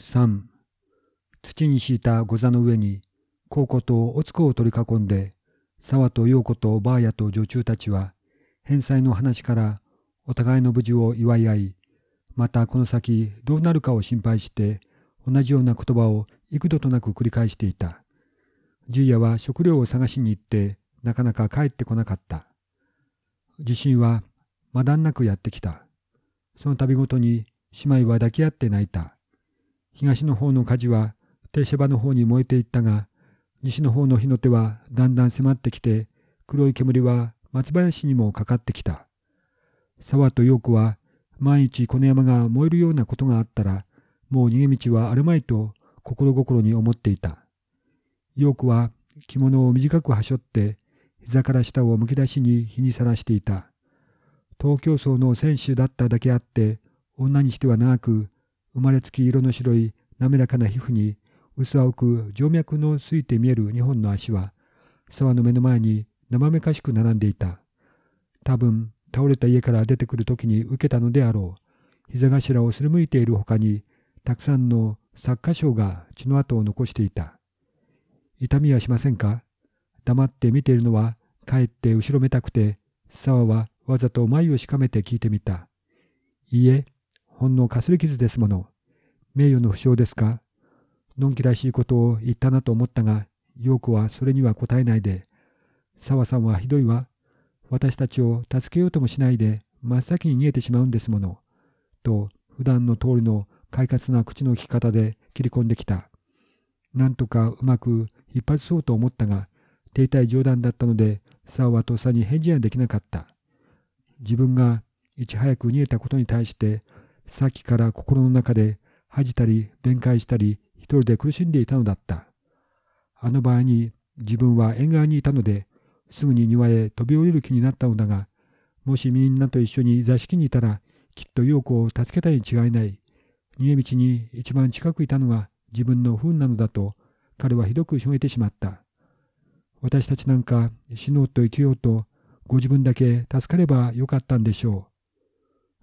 3土に敷いた御座の上に孝子とおつこを取り囲んで沢と陽子とばあやと女中たちは返済の話からお互いの無事を祝い合いまたこの先どうなるかを心配して同じような言葉を幾度となく繰り返していた。十夜は食料を探しに行ってなかなか帰ってこなかった。地震はまだんなくやってきた。その度ごとに姉妹は抱き合って泣いた。東の方の火事は停車場の方に燃えていったが、西の方の火の手はだんだん迫ってきて、黒い煙は松林にもかかってきた。沢と陽子は万一この山が燃えるようなことがあったら、もう逃げ道はあるまいと心心に思っていた。陽子は着物を短くはしょって、膝から下をむき出しに日にさらしていた。東京層の選手だっただけあって、女にしては長く、生まれつき色の白い滑らかな皮膚に薄青く静脈のすいて見える二本の足は、沢の目の前に生めかしく並んでいた。多分、倒れた家から出てくる時に受けたのであろう。膝頭をすりむいている他に、たくさんの作家賞が血の跡を残していた。痛みはしませんか？黙って見ているのは、かえって後ろめたくて、沢はわざと眉をしかめて聞いてみた。いいえ、ほんのかすり傷ですもの。名誉の負傷ですか？のんきらしいことを言ったなと思ったが、陽子はそれには答えないで、沢さんはひどいわ。私たちを助けようともしないで、真っ先に逃げてしまうんですもの。と、普段の通りの快活な口の利き方で切り込んできた。なんとかうまく引っ張そうと思ったが、停滞冗談だったので、沢はとっさに返事はできなかった。自分がいち早く逃げたことに対して、さっきから心の中で恥じたり弁解したり一人で苦しんでいたのだった。あの場合に自分は縁側にいたので、すぐに庭へ飛び降りる気になったのだが、もしみんなと一緒に座敷にいたら、きっと陽子を助けたに違いない。逃げ道に一番近くいたのが自分の不運なのだと、彼はひどくしょげてしまった。私たちなんか死のうと生きようと、ご自分だけ助かればよかったんでしょ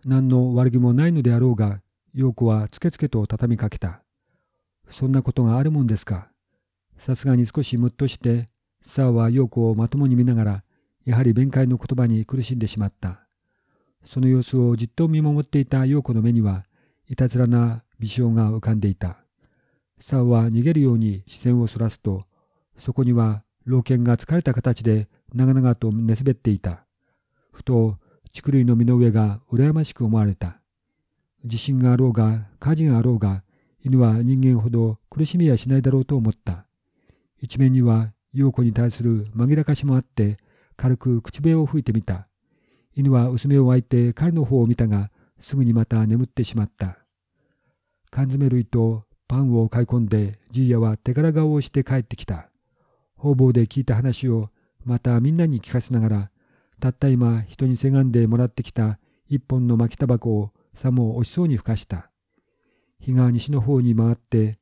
う。何の悪気もないのであろうが、陽子はつけつけと畳みかけた。そんなことがあるもんですか。さすがに少しムッとして、沢は陽子をまともに見ながら、やはり弁解の言葉に苦しんでしまった。その様子をじっと見守っていた陽子の目には、いたずらな微笑が浮かんでいた。沢は逃げるように視線をそらすと、そこには老犬が疲れた形で長々と寝そべっていた。ふと、竹類の実の上が羨ましく思われた。地震があろうが、火事があろうが、犬は人間ほど苦しみはしないだろうと思った。一面には陽子に対する紛らかしもあって、軽く口笛を吹いてみた。犬は薄目を開いて彼の方を見たが、すぐにまた眠ってしまった。缶詰類とパンを買い込んで、じいやは手柄顔をして帰ってきた。方々で聞いた話をまたみんなに聞かせながら、たった今人にせがんでもらってきた一本の巻きタバコをさも惜しそうにふかした。日が西の方に回って、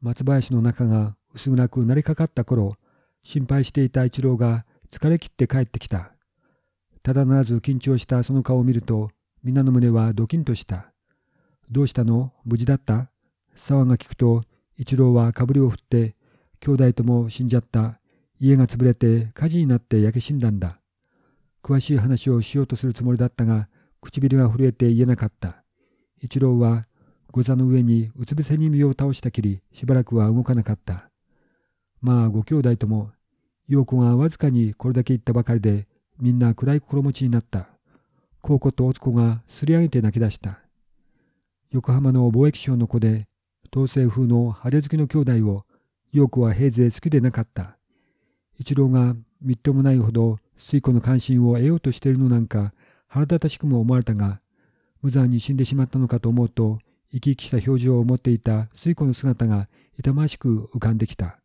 松林の中が薄暗くなりかかった頃、心配していた一郎が疲れ切って帰ってきた。ただならず緊張したその顔を見ると、皆の胸はドキンとした。どうしたの？無事だった？沢が聞くと、一郎はかぶりを振って、兄弟とも死んじゃった。家が潰れて火事になって焼け死んだんだ。詳しい話をしようとするつもりだったが、唇が震えて言えなかった。一郎は、御座の上にうつ伏せに身を倒したきり、しばらくは動かなかった。まあ、ご兄弟とも、陽子がわずかにこれだけ言ったばかりで、みんな暗い心持ちになった。孝子とおつ子がすり上げて泣き出した。横浜の貿易商の子で、統制風の派手好きの兄弟を、陽子は平勢好きでなかった。一郎がみっともないほど水子の関心を得ようとしているのなんか腹立たしくも思われたが、無残に死んでしまったのかと思うと、生き生きした表情を持っていた水子の姿が痛ましく浮かんできた。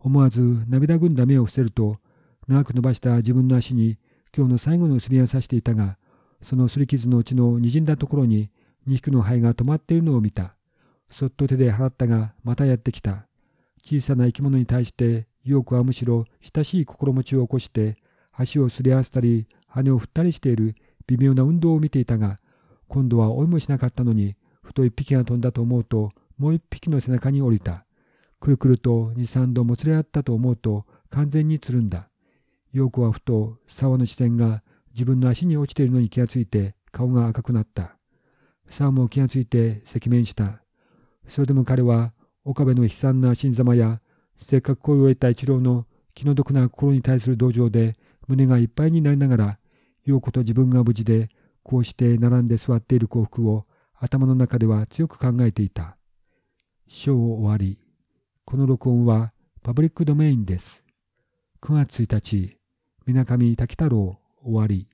思わず涙ぐんだ目を伏せると、長く伸ばした自分の足に今日の最後の薄みを刺していたが、その擦り傷のうちの滲んだところに2匹の肺が止まっているのを見た。そっと手で払ったが、またやってきた。小さな生き物に対して、陽子はむしろ親しい心持ちを起こして、足をすり合わせたり、羽を振ったりしている微妙な運動を見ていたが、今度は追いもしなかったのに、ふと一匹が飛んだと思うと、もう一匹の背中に降りた。くるくると二三度もつれ合ったと思うと完全につるんだ。陽子はふと沢の視線が自分の足に落ちているのに気がついて顔が赤くなった。沢も気がついて赤面した。それでも彼は岡部の悲惨な死に様やせっかく恋を得た一郎の気の毒な心に対する同情で胸がいっぱいになりながら陽子と自分が無事でこうして並んで座っている幸福を頭の中では強く考えていた。章終わり。この録音はパブリックドメインです。9月1日、水上滝太郎終わり。